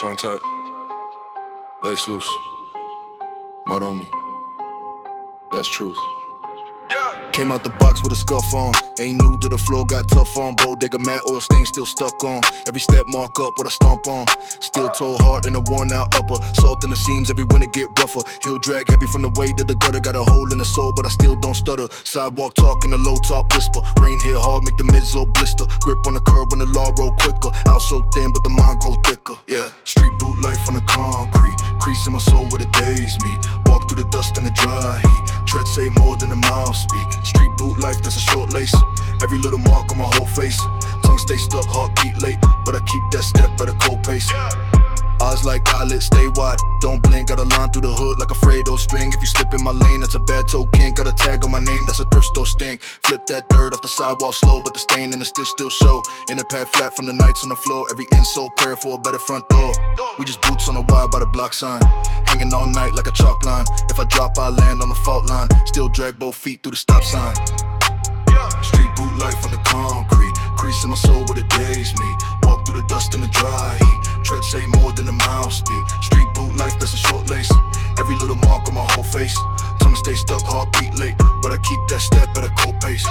Tongue tight. Lace loose. Mud on me. That's truth. Came out the box with a scuff on. Ain't new to the floor, got tough on. Bodega mat oil stain still stuck on. Every step mark up with a stomp on. Still toe hard in a worn out upper. Salt in the seams every when it get rougher. Heel drag heavy from the way to the gutter. Got a hole in the soul, but I still don't stutter. Sidewalk talk in a low top whisper. Rain hit hard, make the midsole blister. Grip on the curb when the law roll quicker. Out so thin, but the mind grow thicker. Yeah, street boot life on the concrete. Crease in my soul where the days meet. Through the dust and the dry heat. Tread say more than a mouth speak. Street boot life, that's a short lace. Every little mark on my whole face. Tongue stay stuck, heartbeat late. Eyes like eyelids, stay wide. Don't blink, got a line through the hood like a Fredo string. If you slip in my lane, that's a bad token. Got a tag on my name, that's a thrift store stink. Flip that dirt off the sidewalk slow, but the stain and the stitch still show. In the pad flat from the nights on the floor. Every insole prayer for a better front door. We just boots on the wire by the block sign. Hanging all night like a chalk line. If I drop, I land on the fault line. Still drag both feet through the stop sign. Street boot life on the concrete. Crease in my soul where the days meet. More than a mile. Street boot life, that's a short lace. Every little mark on my whole face. Tongue stay stuck, heartbeat late. But I keep that step at a cold pace.